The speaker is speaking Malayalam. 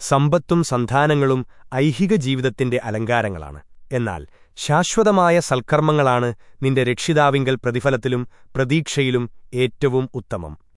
സമ്പത്തും സന്താനങ്ങളും ഐഹിക ജീവിതത്തിന്റെ അലങ്കാരങ്ങളാണ്. എന്നാൽ ശാശ്വതമായ സൽക്കർമ്മങ്ങളാണ് നിന്റെ രക്ഷിതാവിങ്കൽ പ്രതിഫലത്തിലും പ്രതീക്ഷയിലും ഏറ്റവും ഉത്തമം.